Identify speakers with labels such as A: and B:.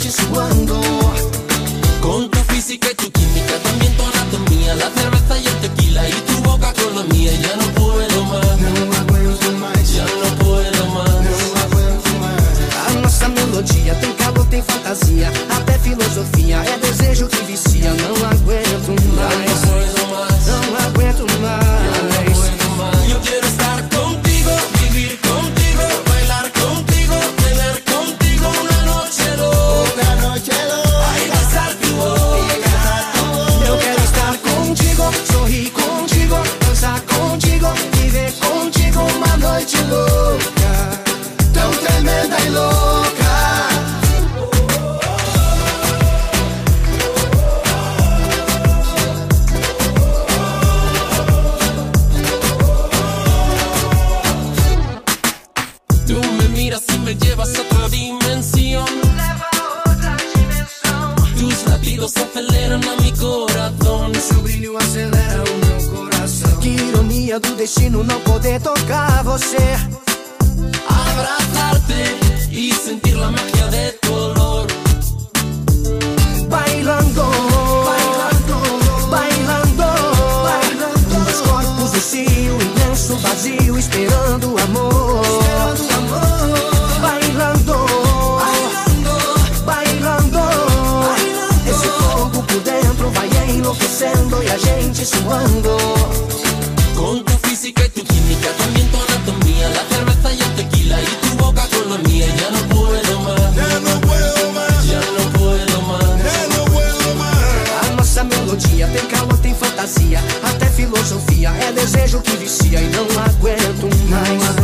A: Suando.
B: Con tu física y tu química, también tu anatomía, la cerveza y el tequila y tu boca con la mía. Ya no puedo más, ya no puedo más.
A: A nossa melodia tem calor, tem fantasia,
B: me miras y me llevas a otra dimensión.
A: Leva a outra dimensão.
B: Tus latidos aceleran a mi corazón.
A: Seu brilho acelera o meu coração. Que ironia do destino não poder tocar você.
B: estoy sudando. Con tu física y tu química, también tu anatomía, la cerveza y el tequila y tu boca
A: con la mía, ya no puedo más. Ya no puedo más. Ya no puedo más. Ya no puedo más. A nossa melodia tem calor, tem fantasia, até
B: filosofia, é desejo que vicia e não aguento mais. Não aguento.